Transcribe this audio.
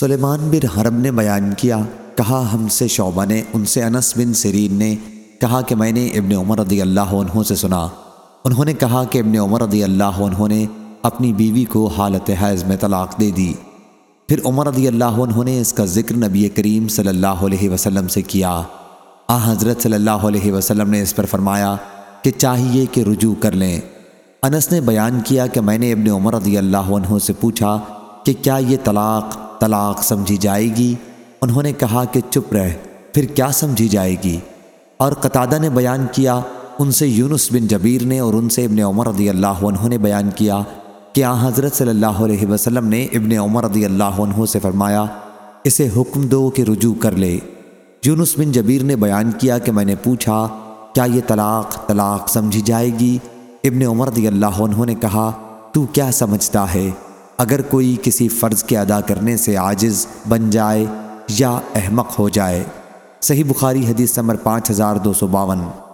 سلیمان بن حرب نے بیان کیا، کہا، ہم سے شعبہ نے، ان سے انس بن سرین نے کہا کہ میں نے ابن عمر رضی اللہ عنہ سے سنا۔ انہوں نے کہا کہ ابن عمر رضی اللہ عنہ نے اپنی بیوی کو حالت حیض میں طلاق دے دی۔ پھر عمر رضی اللہ عنہ نے اس کا ذکر نبی کریم صلی اللہ علیہ وسلم سے کیا۔ آ، حضرت صلی اللہ علیہ وسلم نے اس پر فرمایا کہ چاہیے کہ رجوع کر لیں۔ انس نے بیان کیا کہ میں نے ابن عمر رضی اللہ عنہ سے پوچھا کہ کیا یہ طلاق طلاق سمجھی جائے گی۔ انہوں نے کہا کہ چپ رہ، پھر کیا سمجھی جائے گی؟ اور قطادہ نے بیان کیا، ان سے یونس بن جبیر نے اور ان سے ابن عمر رضی اللہ عنہ نے بیان کیا کہ آ حضرت صلی اللہ علیہ وسلم نے ابن عمر رضی اللہ عنہ سے فرمایا، اسے حکم دو کہ رجوع کر لے۔ یونس بن جبیر نے بیان کیا کہ میں نے پوچھا، کیا یہ طلاق طلاق سمجھی جائے گی؟ ابن عمر رضی اللہ عنہ نے کہا، تو کیا سمجھتا ہے؟ اگر کوئی کسی فرض کے ادا کرنے سے عاجز بن جائے یا احمق ہو جائے۔ صحیح بخاری حدیث نمبر پانچ ہزار دو سو باون۔